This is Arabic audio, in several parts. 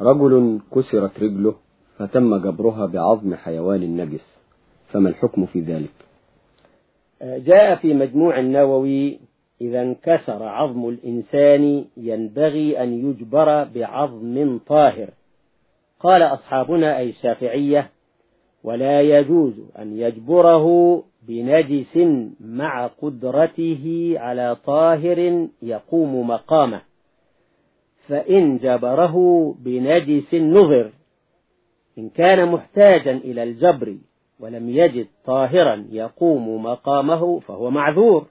رجل كسرت رجله فتم جبرها بعظم حيوان نجس فما الحكم في ذلك؟ جاء في مجموع النووي إذا انكسر عظم الإنسان ينبغي أن يجبر بعظم طاهر. قال أصحابنا أي الشافعية ولا يجوز أن يجبره بنجس مع قدرته على طاهر يقوم مقامه. فإن جبره بنجس نظر إن كان محتاجا إلى الجبر ولم يجد طاهرا يقوم مقامه فهو معذور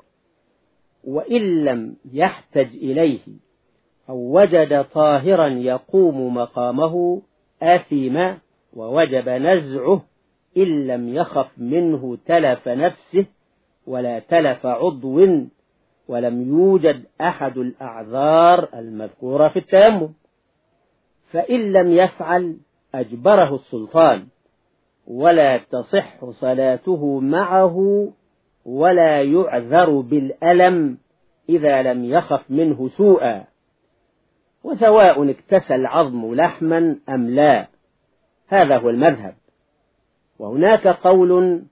وإن لم يحتج إليه أو وجد طاهرا يقوم مقامه آثم ووجب نزعه إن لم يخف منه تلف نفسه ولا تلف عضو ولم يوجد أحد الأعذار المذكورة في التيمم. فإن لم يفعل أجبره السلطان ولا تصح صلاته معه ولا يعذر بالألم إذا لم يخف منه سوءا. وسواء اكتسى العظم لحما أم لا هذا هو المذهب. وهناك قول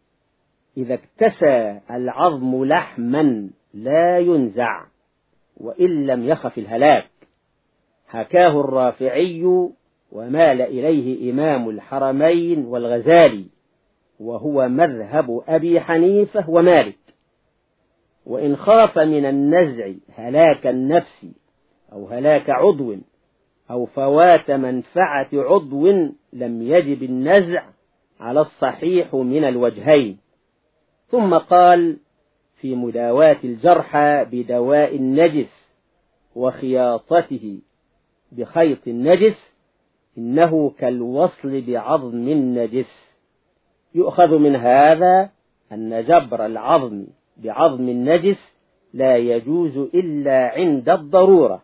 إذا اكتسى العظم لحما لا ينزع وإن لم يخف الهلاك. حكاه الرافعي ومال إليه إمام الحرمين والغزالي وهو مذهب أبي حنيفة ومالك. وإن خاف من النزع هلاك النفس أو هلاك عضو أو فوات منفعة عضو لم يجب النزع على الصحيح من الوجهين. ثم قال في مداواة الجرحى بدواء النجس وخياطته بخيط النجس إنه كالوصل بعظم النجس. يؤخذ من هذا أن جبر العظم بعظم النجس لا يجوز إلا عند الضرورة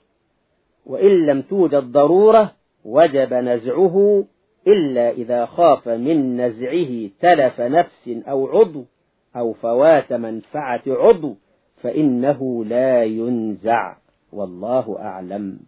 وإن لم توجد ضرورة وجب نزعه إلا إذا خاف من نزعه تلف نفس أو عضو. أو فوات منفعة عضو فإنه لا ينزع. والله أعلم.